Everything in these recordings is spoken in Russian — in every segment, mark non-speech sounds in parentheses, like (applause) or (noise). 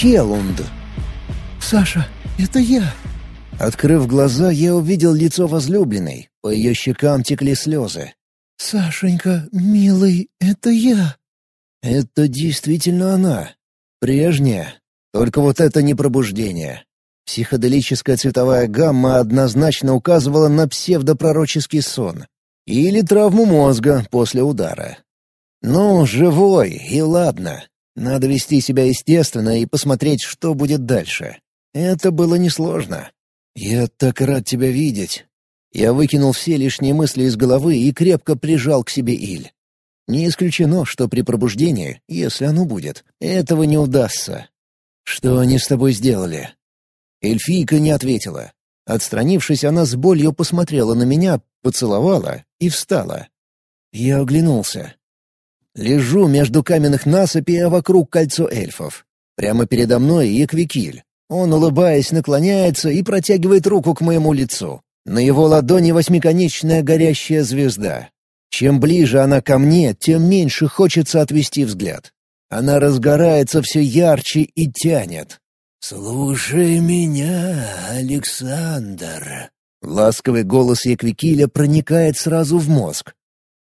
Келунд. «Саша, это я!» Открыв глаза, я увидел лицо возлюбленной. По ее щекам текли слезы. «Сашенька, милый, это я!» Это действительно она. Прежняя. Только вот это не пробуждение. Психоделическая цветовая гамма однозначно указывала на псевдопророческий сон. Или травму мозга после удара. Ну, живой, и ладно. Надо вести себя естественно и посмотреть, что будет дальше. Это было несложно. «Я так рад тебя видеть». Я выкинул все лишние мысли из головы и крепко прижал к себе Иль. Не исключено, что при пробуждении, если оно будет, этого не удастся. «Что они с тобой сделали?» Эльфийка не ответила. Отстранившись, она с болью посмотрела на меня, поцеловала и встала. Я оглянулся. Лежу между каменных насыпей, а вокруг кольцо эльфов. Прямо передо мной Еквикиль. Он, улыбаясь, наклоняется и протягивает руку к моему лицу. На его ладони восьмиконечная горящая звезда. Чем ближе она ко мне, тем меньше хочется отвести взгляд. Она разгорается все ярче и тянет. «Слушай меня, Александр!» Ласковый голос Еквикиля проникает сразу в мозг.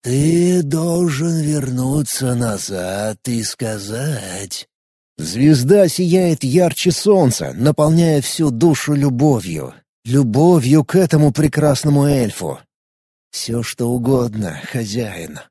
«Ты должен вернуться назад и сказать...» Звезда сияет ярче солнца, наполняя всю душу любовью. Любовью к этому прекрасному эльфу. Все что угодно, хозяин.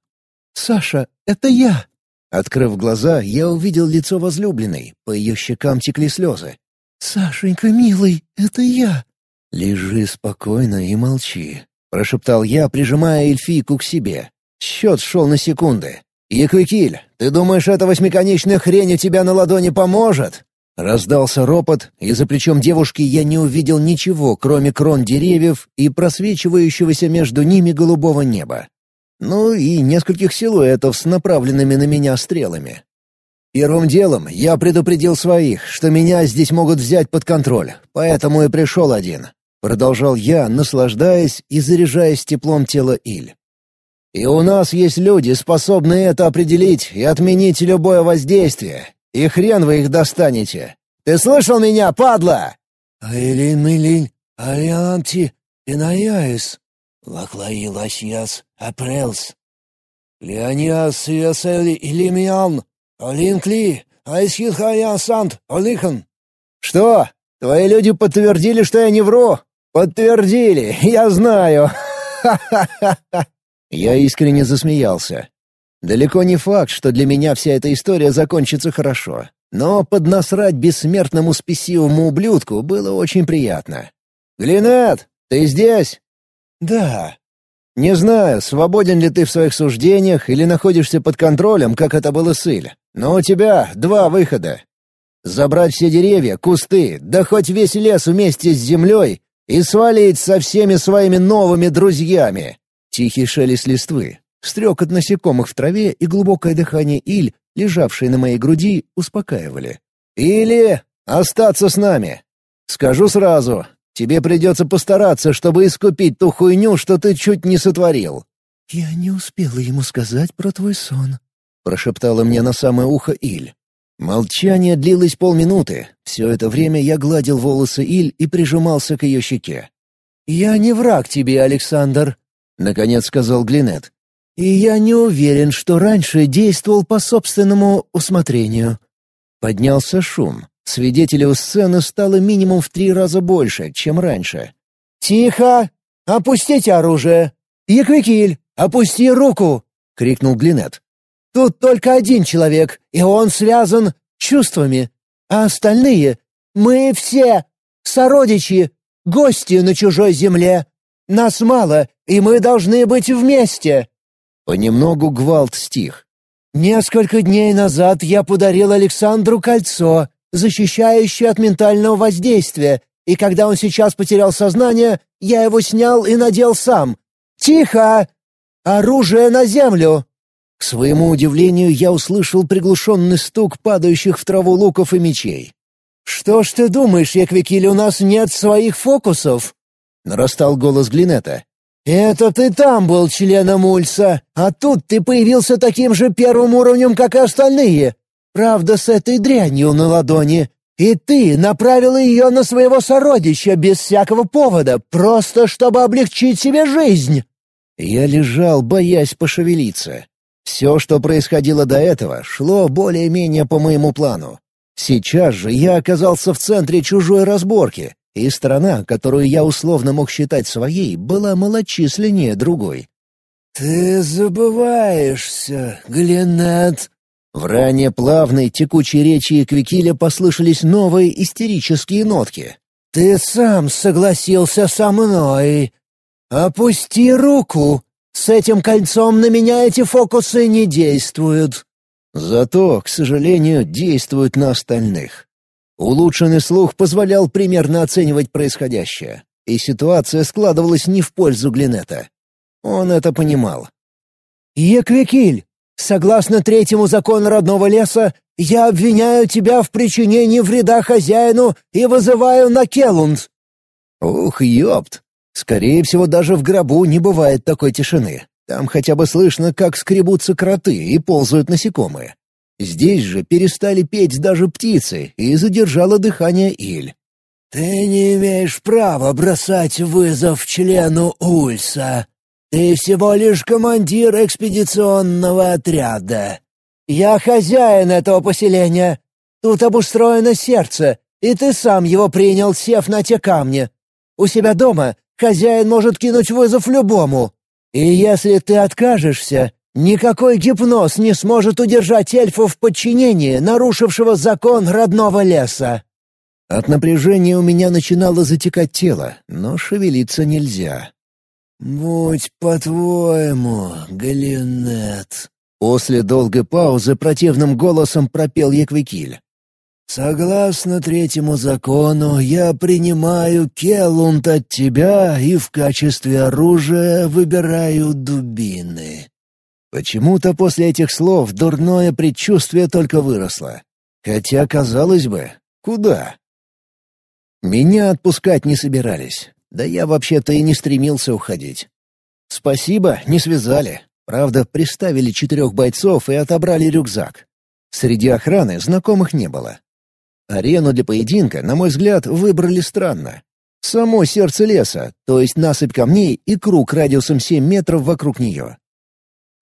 «Саша, это я!» Открыв глаза, я увидел лицо возлюбленной, по ее щекам текли слезы. «Сашенька, милый, это я!» «Лежи спокойно и молчи», — прошептал я, прижимая эльфийку к себе. Счет шел на секунды. «Яквикиль, ты думаешь, эта восьмиконечная хрень у тебя на ладони поможет?» Раздался ропот, и за плечом девушки я не увидел ничего, кроме крон деревьев и просвечивающегося между ними голубого неба. Ну и нескольких силуэтов с направленными на меня стрелами. Первым делом я предупредил своих, что меня здесь могут взять под контроль, поэтому и пришел один. Продолжал я, наслаждаясь и заряжаясь теплом тела Иль. И у нас есть люди, способные это определить и отменить любое воздействие. И хрен вы их достанете. Ты слышал меня, падла?» «Айлин-милин, алианти, пинаяис, лаклаи ласьяс, апрелс, леониас ясели илимиан, алинкли, айсхитхаян сант, олихан». «Что? Твои люди подтвердили, что я не вру?» «Подтвердили, я знаю! (laughs) Ха-ха-ха!» Я искренне засмеялся. Далеко не факт, что для меня вся эта история закончится хорошо. Но поднасрать бессмертному спесивому ублюдку было очень приятно. «Глинет, ты здесь?» «Да». «Не знаю, свободен ли ты в своих суждениях или находишься под контролем, как это было с Иль. Но у тебя два выхода. Забрать все деревья, кусты, да хоть весь лес вместе с землей и свалить со всеми своими новыми друзьями. Тихий шелест листвы, стрекот насекомых в траве и глубокое дыхание Иль, лежавшей на моей груди, успокаивали. «Или остаться с нами. Скажу сразу, тебе придется постараться, чтобы искупить ту хуйню, что ты чуть не сотворил». «Я не успела ему сказать про твой сон», — прошептала мне на самое ухо Иль. Молчание длилось полминуты. Все это время я гладил волосы Иль и прижимался к ее щеке. «Я не враг тебе, Александр», — наконец сказал Глинет. «И я не уверен, что раньше действовал по собственному усмотрению». Поднялся шум. Свидетелей у сцены стало минимум в три раза больше, чем раньше. «Тихо! Опустите оружие! Еквикиль, опусти руку!» — крикнул Глинет. «Тут только один человек, и он связан чувствами, а остальные — мы все сородичи, гости на чужой земле. Нас мало, и мы должны быть вместе». Понемногу гвалт стих. «Несколько дней назад я подарил Александру кольцо, защищающее от ментального воздействия, и когда он сейчас потерял сознание, я его снял и надел сам. Тихо! Оружие на землю!» К своему удивлению, я услышал приглушенный стук падающих в траву луков и мечей. «Что ж ты думаешь, Еквикиль, у нас нет своих фокусов?» Нарастал голос Глинета. «Это ты там был членом Ульса, а тут ты появился таким же первым уровнем, как и остальные. Правда, с этой дрянью на ладони. И ты направила ее на своего сородича без всякого повода, просто чтобы облегчить себе жизнь!» Я лежал, боясь пошевелиться. Все, что происходило до этого, шло более-менее по моему плану. Сейчас же я оказался в центре чужой разборки, и страна, которую я условно мог считать своей, была малочисленнее другой. «Ты забываешься, Гленнет!» В ранее плавной, текучей речи Эквикиля послышались новые истерические нотки. «Ты сам согласился со мной. Опусти руку. С этим кольцом на меня эти фокусы не действуют». Зато, к сожалению, действуют на остальных. Улучшенный слух позволял примерно оценивать происходящее, и ситуация складывалась не в пользу Глинета. Он это понимал. «Еквикиль, согласно третьему закону родного леса, я обвиняю тебя в причинении вреда хозяину и вызываю на Келунд». «Ух, ёпт! Скорее всего, даже в гробу не бывает такой тишины. Там хотя бы слышно, как скребутся кроты и ползают насекомые. Здесь же перестали петь даже птицы, и задержало дыхание Иль. «Ты не имеешь права бросать вызов члену Ульса. Ты всего лишь командир экспедиционного отряда». «Я хозяин этого поселения. Тут обустроено сердце, и ты сам его принял, сев на те камни. У себя дома хозяин может кинуть вызов любому. И если ты откажешься, никакой гипноз не сможет удержать эльфа в подчинении, нарушившего закон родного леса». От напряжения у меня начинало затекать тело, но шевелиться нельзя. «Будь по-твоему, Галинет», — после долгой паузы противным голосом пропел Еквикиль. Согласно третьему закону, я принимаю келунд от тебя и в качестве оружия выбираю дубины». Почему-то после этих слов дурное предчувствие только выросло. Хотя, казалось бы, куда? Меня отпускать не собирались. Да я вообще-то и не стремился уходить. Спасибо, не связали. Правда, приставили четырех бойцов и отобрали рюкзак. Среди охраны знакомых не было. Арену для поединка, на мой взгляд, выбрали странно. Само сердце леса, то есть насыпь камней и круг радиусом 7 метров вокруг нее.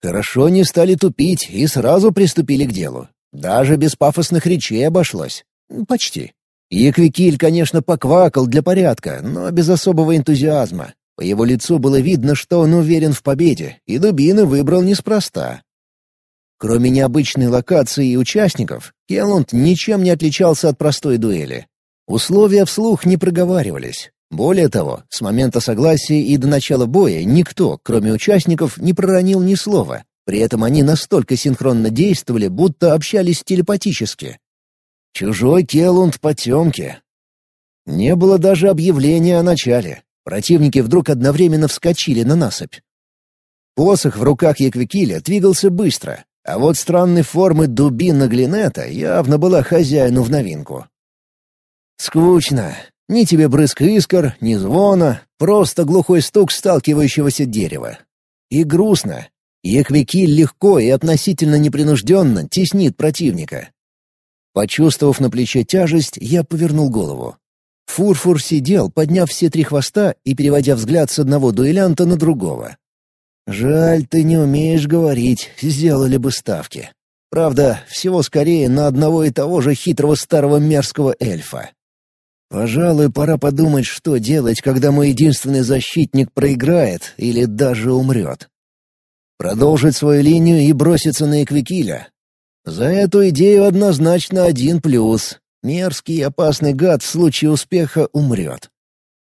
Хорошо не стали тупить и сразу приступили к делу. Даже без пафосных речей обошлось. Почти. Еквикиль, конечно, поквакал для порядка, но без особого энтузиазма. По его лицу было видно, что он уверен в победе, и дубины выбрал неспроста. Кроме необычной локации и участников, Келланд ничем не отличался от простой дуэли. Условия вслух не проговаривались. Более того, с момента согласия и до начала боя никто, кроме участников, не проронил ни слова. При этом они настолько синхронно действовали, будто общались телепатически. Чужой Келланд потемки. Не было даже объявления о начале. Противники вдруг одновременно вскочили на насыпь. Посох в руках Еквикиля двигался быстро, а вот странной формы дубина Глинета явно была хозяину в новинку. Скучно. Ни тебе брызг искр, ни звона, просто глухой стук сталкивающегося дерева. И грустно. Еквикиль легко и относительно непринужденно теснит противника. Почувствовав на плече тяжесть, я повернул голову. Фурфур сидел, подняв все три хвоста и переводя взгляд с одного дуэлянта на другого. Жаль, ты не умеешь говорить, сделали бы ставки. Правда, всего скорее на одного и того же хитрого старого мерзкого эльфа. Пожалуй, пора подумать, что делать, когда мой единственный защитник проиграет или даже умрет. Продолжить свою линию и броситься на Эквикиля. За эту идею однозначно один плюс. Мерзкий и опасный гад в случае успеха умрет.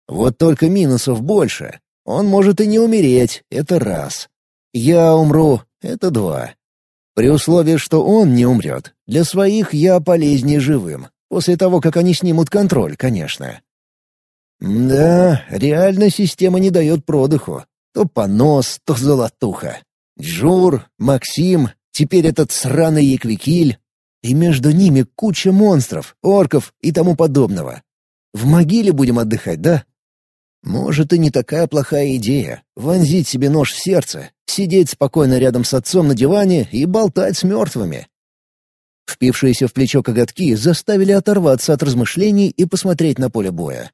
Вот только минусов больше. Он может и не умереть, это раз. Я умру, это два. При условии, что он не умрет, для своих я полезнее живым. После того, как они снимут контроль, конечно. Да, реально система не дает продыху. То понос, то золотуха. Джур, Максим, теперь этот сраный Еквикиль. И между ними куча монстров, орков и тому подобного. В могиле будем отдыхать, да? Может, и не такая плохая идея — вонзить себе нож в сердце, сидеть спокойно рядом с отцом на диване и болтать с мертвыми. Впившиеся в плечо коготки заставили оторваться от размышлений и посмотреть на поле боя.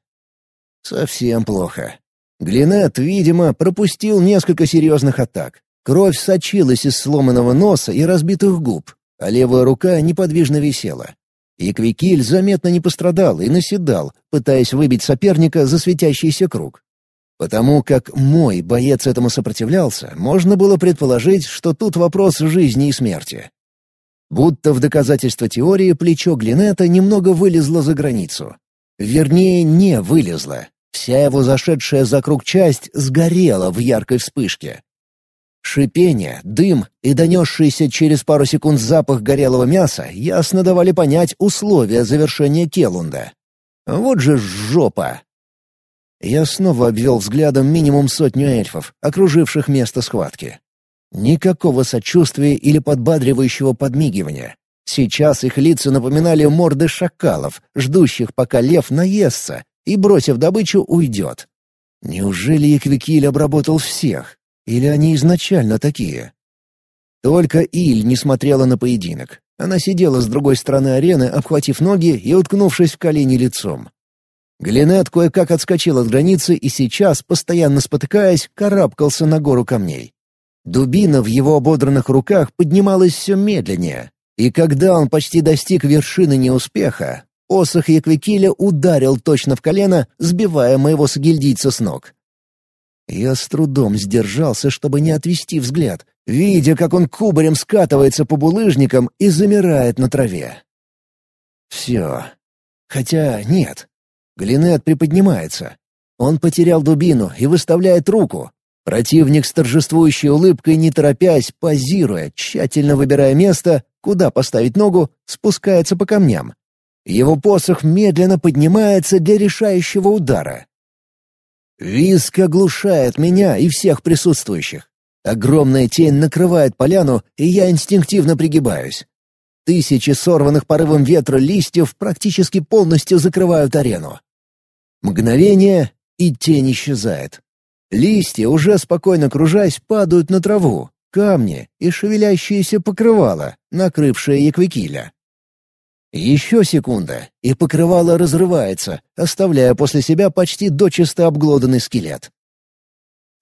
Совсем плохо. Глинет, видимо, пропустил несколько серьезных атак. Кровь сочилась из сломанного носа и разбитых губ, а левая рука неподвижно висела. Иквикиль заметно не пострадал и наседал, пытаясь выбить соперника за светящийся круг. Потому как мой боец этому сопротивлялся, можно было предположить, что тут вопрос жизни и смерти. Будто в доказательство теории плечо Глинета немного вылезло за границу. Вернее, не вылезло. Вся его зашедшая за круг часть сгорела в яркой вспышке. Шипение, дым и донесшийся через пару секунд запах горелого мяса ясно давали понять условия завершения Келунда. Вот же жопа! Я снова обвел взглядом минимум сотню эльфов, окруживших место схватки. Никакого сочувствия или подбадривающего подмигивания. Сейчас их лица напоминали морды шакалов, ждущих, пока лев наестся и, бросив добычу, уйдет. Неужели Эквикиль обработал всех? Или они изначально такие? Только Иль не смотрела на поединок. Она сидела с другой стороны арены, обхватив ноги и уткнувшись в колени лицом. Глинет кое-как отскочил от границы и сейчас, постоянно спотыкаясь, карабкался на гору камней. Дубина в его ободранных руках поднималась все медленнее, и когда он почти достиг вершины неуспеха, посох Яквикиля ударил точно в колено, сбивая моего сагильдийца с ног. Я с трудом сдержался, чтобы не отвести взгляд, видя, как он кубарем скатывается по булыжникам и замирает на траве. Все. Хотя нет. Глинет приподнимается. Он потерял дубину и выставляет руку. Противник с торжествующей улыбкой, не торопясь, позируя, тщательно выбирая место, куда поставить ногу, спускается по камням. Его посох медленно поднимается для решающего удара. Виск оглушает меня и всех присутствующих. Огромная тень накрывает поляну, и я инстинктивно пригибаюсь. Тысячи сорванных порывом ветра листьев практически полностью закрывают арену. Мгновение, и тень исчезает. Листья, уже спокойно кружась, падают на траву, камни и шевелящиеся покрывала, накрывшие Яквикиля. Еще секунда, и покрывало разрывается, оставляя после себя почти дочисто обглоданный скелет.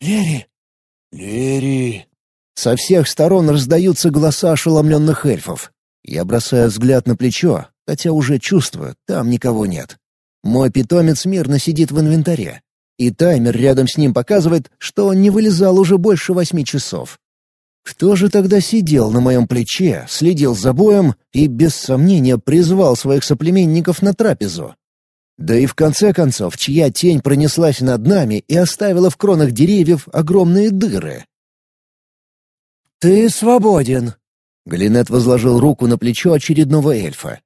«Лери! Лери!» Со всех сторон раздаются голоса ошеломленных эльфов. Я бросаю взгляд на плечо, хотя уже чувствую, там никого нет. Мой питомец мирно сидит в инвентаре, и таймер рядом с ним показывает, что он не вылезал уже больше восьми часов. Кто же тогда сидел на моем плече, следил за боем и, без сомнения, призвал своих соплеменников на трапезу? Да и в конце концов, чья тень пронеслась над нами и оставила в кронах деревьев огромные дыры? «Ты свободен!» Галинет возложил руку на плечо очередного эльфа.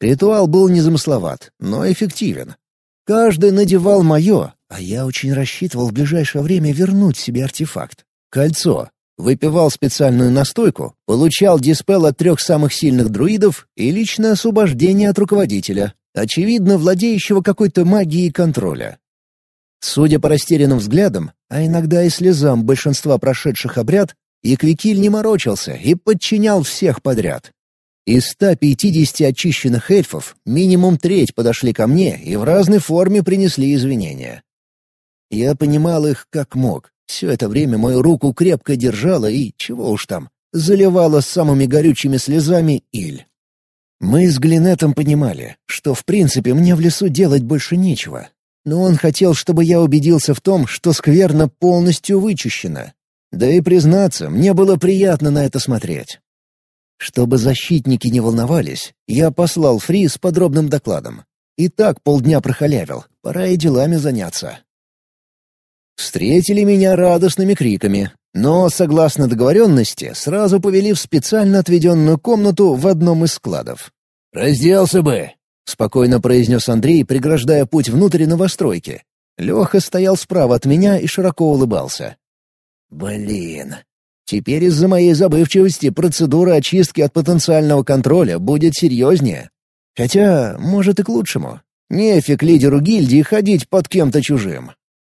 Ритуал был незамысловат, но эффективен. Каждый надевал мое, а я очень рассчитывал в ближайшее время вернуть себе артефакт. Кольцо, Выпивал специальную настойку, получал диспел от трех самых сильных друидов и личное освобождение от руководителя, очевидно, владеющего какой-то магией контроля. Судя по растерянным взглядам, а иногда и слезам большинства прошедших обряд, Еквикиль не морочился и подчинял всех подряд. Из 150 очищенных эльфов минимум треть подошли ко мне и в разной форме принесли извинения. Я понимал их как мог, все это время мою руку крепко держала и, чего уж там, заливала самыми горючими слезами Иль. Мы с Глинетом понимали, что в принципе мне в лесу делать больше нечего. Но он хотел, чтобы я убедился в том, что скверно полностью вычищена. Да и признаться, мне было приятно на это смотреть. Чтобы защитники не волновались, я послал Фри с подробным докладом. И так полдня прохалявил, пора и делами заняться. Встретили меня радостными криками, но, согласно договоренности, сразу повели в специально отведенную комнату в одном из складов. «Разделся бы!» — спокойно произнес Андрей, преграждая путь внутрь новостройки. Леха стоял справа от меня и широко улыбался. «Блин, теперь из-за моей забывчивости процедура очистки от потенциального контроля будет серьезнее. Хотя, может, и к лучшему. Нефиг лидеру гильдии ходить под кем-то чужим.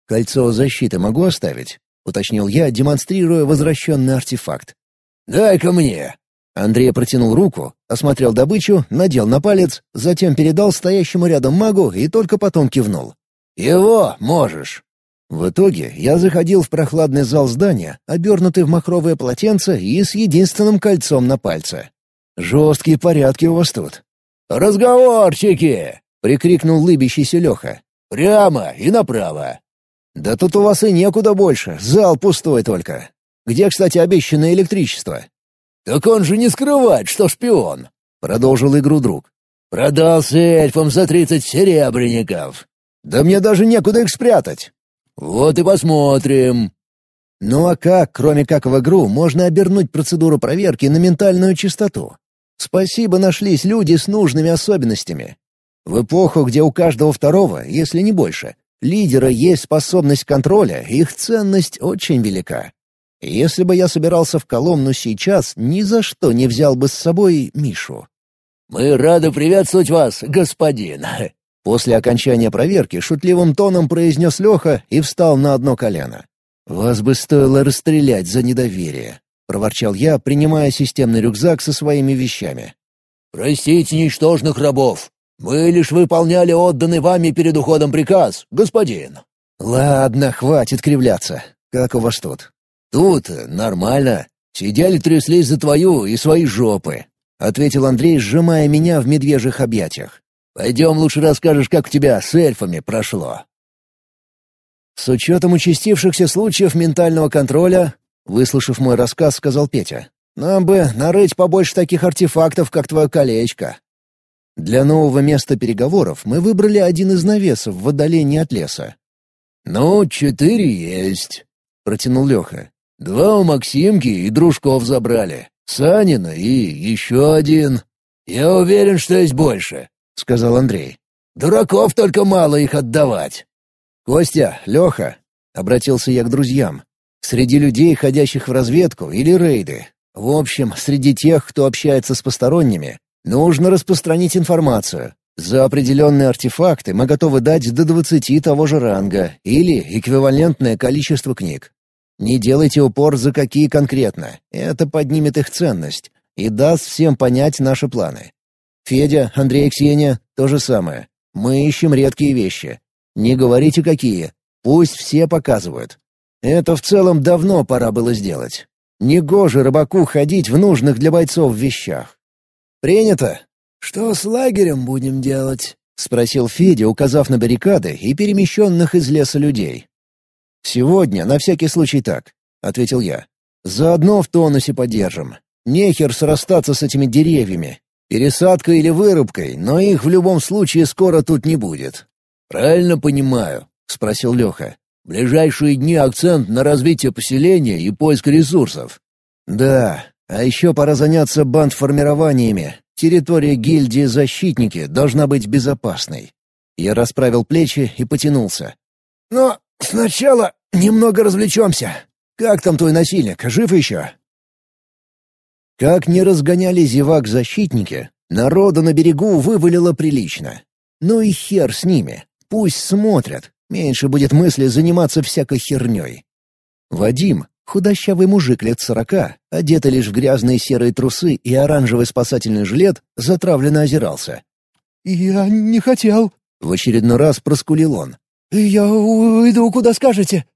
«Кольцо защиты могу оставить?» — уточнил я, демонстрируя возвращенный артефакт. «Дай-ка мне!» Андрей протянул руку, осмотрел добычу, надел на палец, затем передал стоящему рядом магу и только потом кивнул. «Его можешь». В итоге я заходил в прохладный зал здания, обернутый в махровое полотенце и с единственным кольцом на пальце. «Жесткие порядки у вас тут». «Разговорчики!» — прикрикнул лыбящийся Леха. «Прямо и направо». «Да тут у вас и некуда больше, зал пустой только. Где, кстати, обещанное электричество?» «Так он же не скрывает, что шпион», — продолжил игру друг. «Продался эльфам за тридцать серебряников. Да мне даже некуда их спрятать. Вот и посмотрим. Ну а как, кроме как в игру, можно обернуть процедуру проверки на ментальную чистоту? Спасибо, нашлись люди с нужными особенностями. В эпоху, где у каждого второго, если не больше, лидера есть способность контроля, их ценность очень велика. Если бы я собирался в Коломну сейчас, ни за что не взял бы с собой Мишу. «Мы рады приветствовать вас, господин!» После окончания проверки шутливым тоном произнес Леха и встал на одно колено. «Вас бы стоило расстрелять за недоверие», — проворчал я, принимая системный рюкзак со своими вещами. «Простите ничтожных рабов. Мы лишь выполняли отданный вами перед уходом приказ, господин». «Ладно, хватит кривляться. Как у вас тут?» «Тут нормально. Сидели тряслись за твою и свои жопы», — ответил Андрей, сжимая меня в медвежьих объятиях. Пойдем лучше расскажешь, как у тебя с эльфами прошло». С учетом участившихся случаев ментального контроля, выслушав мой рассказ, сказал Петя, «Нам бы нарыть побольше таких артефактов, как твое колечко». Для нового места переговоров мы выбрали один из навесов в отдалении от леса. «Ну, четыре есть», — протянул Леха. «Два у Максимки и дружков забрали. Санина и еще один. Я уверен, что есть больше. — сказал Андрей. «Дураков только мало их отдавать». «Костя, Леха», — обратился я к друзьям, — «среди людей, ходящих в разведку или рейды, в общем, среди тех, кто общается с посторонними, нужно распространить информацию. За определенные артефакты мы готовы дать до двадцати того же ранга или эквивалентное количество книг. Не делайте упор за какие конкретно, это поднимет их ценность и даст всем понять наши планы. Федя, Андрей Ксения — то же самое. Мы ищем редкие вещи. Не говорите, какие. Пусть все показывают. Это в целом давно пора было сделать. Негоже рыбаку ходить в нужных для бойцов вещах. «Принято!» «Что с лагерем будем делать?» — спросил Федя, указав на баррикады и перемещенных из леса людей. «Сегодня, на всякий случай так», — ответил я. «Заодно в тонусе поддержим. Нехер срастаться с этими деревьями. Пересадкой или вырубкой, но их в любом случае скоро тут не будет. «Правильно понимаю?» — спросил Леха. «Ближайшие дни акцент на развитие поселения и поиск ресурсов». «Да, а еще пора заняться бандформированиями. Территория гильдии «Защитники» должна быть безопасной». Я расправил плечи и потянулся. «Но сначала немного развлечемся. Как там твой насильник, жив еще?» Как не разгоняли зевак-защитники, народа на берегу вывалило прилично. Ну и хер с ними, пусть смотрят, меньше будет мысли заниматься всякой херней. Вадим, худощавый мужик лет сорока, одетый лишь в грязные серые трусы и оранжевый спасательный жилет, затравленно озирался. «Я не хотел», — в очередной раз проскулил он. «Я уйду, куда скажете».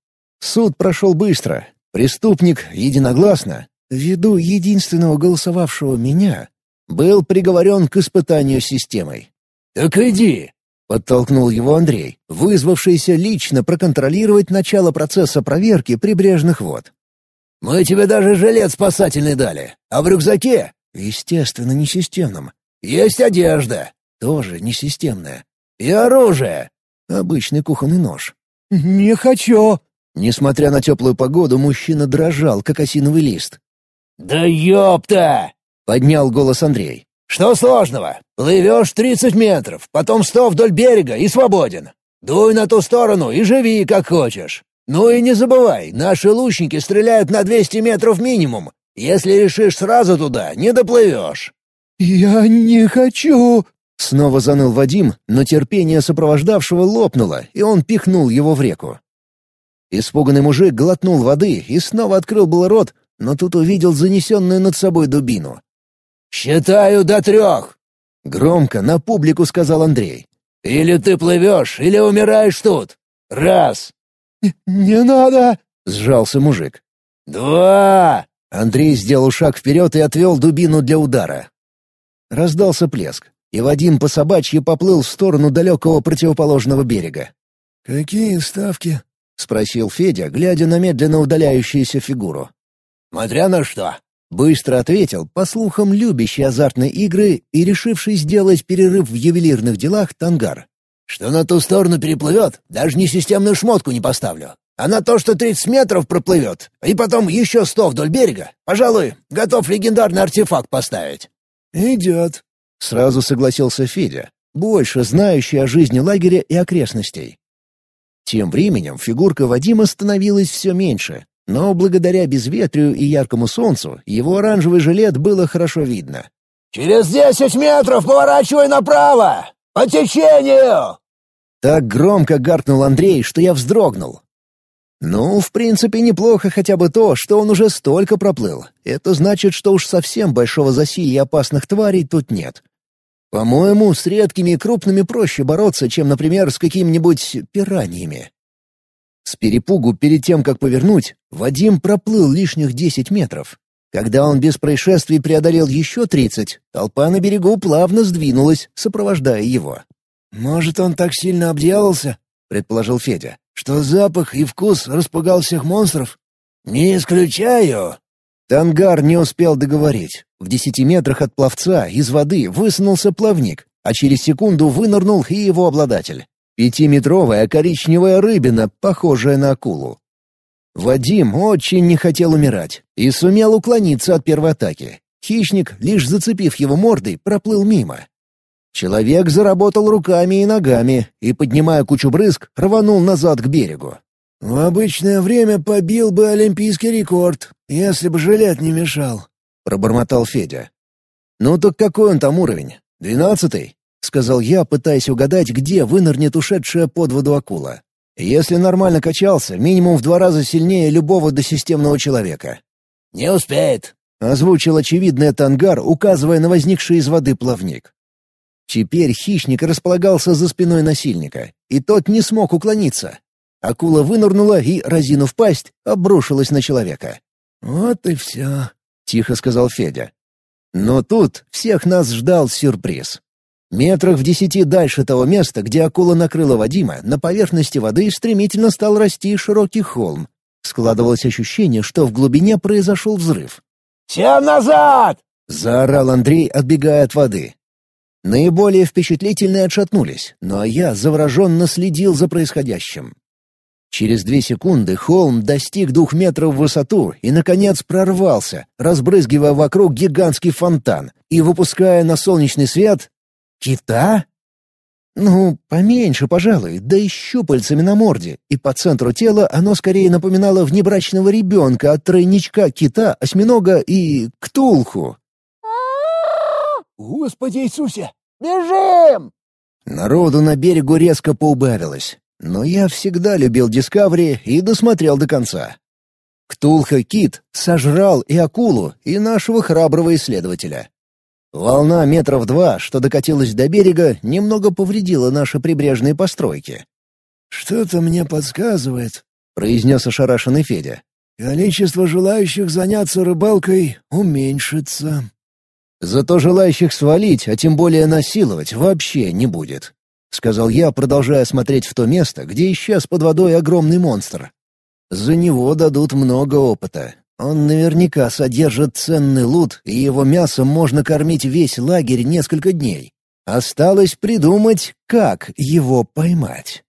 Суд прошел быстро. Преступник единогласно, ввиду единственного голосовавшего меня, был приговорен к испытанию системой. «Так иди!» — подтолкнул его Андрей, вызвавшийся лично проконтролировать начало процесса проверки прибрежных вод. «Мы тебе даже жилет спасательный дали, а в рюкзаке, естественно, не системным, есть одежда, тоже не системная, и оружие, обычный кухонный нож». «Не хочу!» Несмотря на теплую погоду, мужчина дрожал, как осиновый лист. «Да ёпта!» — поднял голос Андрей. «Что сложного? Плывешь тридцать метров, потом сто вдоль берега и свободен. Дуй на ту сторону и живи, как хочешь. Ну и не забывай, наши лучники стреляют на двести метров минимум. Если решишь сразу туда, не доплывешь». «Я не хочу!» Снова заныл Вадим, но терпение сопровождавшего лопнуло, и он пихнул его в реку. Испуганный мужик глотнул воды и снова открыл был рот, но тут увидел занесенную над собой дубину. Считаю до трех!» Громко на публику сказал Андрей. «Или ты плывешь, или умираешь тут! Раз!» «Не надо!» — сжался мужик. «Два!» Андрей сделал шаг вперед и отвел дубину для удара. Раздался плеск, и Вадим по собачьи поплыл в сторону далекого противоположного берега. «Какие ставки?» — спросил Федя, глядя на медленно удаляющуюся фигуру. «Смотря на что!» — быстро ответил, по слухам, любящий азартные игры и решивший сделать перерыв в ювелирных делах Тангар. «Что на ту сторону переплывет, даже не системную шмотку не поставлю. А на то, что 30 метров проплывет, и потом еще сто вдоль берега, пожалуй, готов легендарный артефакт поставить». «Идет», — сразу согласился Федя, больше знающий о жизни лагеря и окрестностей. Тем временем фигурка Вадима становилась все меньше, но благодаря безветрию и яркому солнцу его оранжевый жилет было хорошо видно. «Через десять метров поворачивай направо! По течению!» Так громко гаркнул Андрей, что я вздрогнул. Ну, в принципе, неплохо хотя бы то, что он уже столько проплыл. Это значит, что уж совсем большого засилья опасных тварей тут нет. По-моему, с редкими и крупными проще бороться, чем, например, с какими-нибудь пираньями. С перепугу перед тем, как повернуть, Вадим проплыл лишних десять метров. Когда он без происшествий преодолел еще тридцать, толпа на берегу плавно сдвинулась, сопровождая его. «Может, он так сильно обделался?» — предположил Федя. «Что запах и вкус распугал всех монстров?» «Не исключаю», Тангар не успел договорить. В десяти метрах от пловца из воды высунулся плавник, а через секунду вынырнул и его обладатель. Пятиметровая коричневая рыбина, похожая на акулу. Вадим очень не хотел умирать и сумел уклониться от первой атаки. Хищник, лишь зацепив его мордой, проплыл мимо. Человек заработал руками и ногами и, поднимая кучу брызг, рванул назад к берегу. В обычное время побил бы олимпийский рекорд, если бы жилет не мешал», — пробормотал Федя. «Ну так какой он там уровень? Двенадцатый?» — сказал я, пытаясь угадать, где вынырнет ушедшая под воду акула. «Если нормально качался, минимум в два раза сильнее любого досистемного человека». «Не успеет», — озвучил очевидный тангар, указывая на возникший из воды плавник. Теперь хищник располагался за спиной насильника, и тот не смог уклониться. Акула вынырнула и, разинув пасть, обрушилась на человека. «Вот и все», — тихо сказал Федя. Но тут всех нас ждал сюрприз. Метрах в десяти дальше того места, где акула накрыла Вадима, на поверхности воды стремительно стал расти широкий холм. Складывалось ощущение, что в глубине произошел взрыв. «Всем назад!» — заорал Андрей, отбегая от воды. Наиболее впечатлительные отшатнулись, но я завороженно следил за происходящим. Через две секунды холм достиг двух метров в высоту и, наконец, прорвался, разбрызгивая вокруг гигантский фонтан и выпуская на солнечный свет... кита? Ну, поменьше, пожалуй, да и щупальцами на морде, и по центру тела оно скорее напоминало внебрачного ребенка от тройничка кита, осьминога и ктулху. «Господи Иисусе! Бежим!» Народу на берегу резко поубавилось. Но я всегда любил Discovery и досмотрел до конца. Ктулха-кит сожрал и акулу, и нашего храброго исследователя. Волна метров два, что докатилась до берега, немного повредила наши прибрежные постройки. «Что-то мне подсказывает», — произнес ошарашенный Федя. «Количество желающих заняться рыбалкой уменьшится». Зато желающих свалить, а тем более насиловать, вообще не будет. — сказал я, продолжая смотреть в то место, где исчез под водой огромный монстр. «За него дадут много опыта. Он наверняка содержит ценный лут, и его мясом можно кормить весь лагерь несколько дней. Осталось придумать, как его поймать».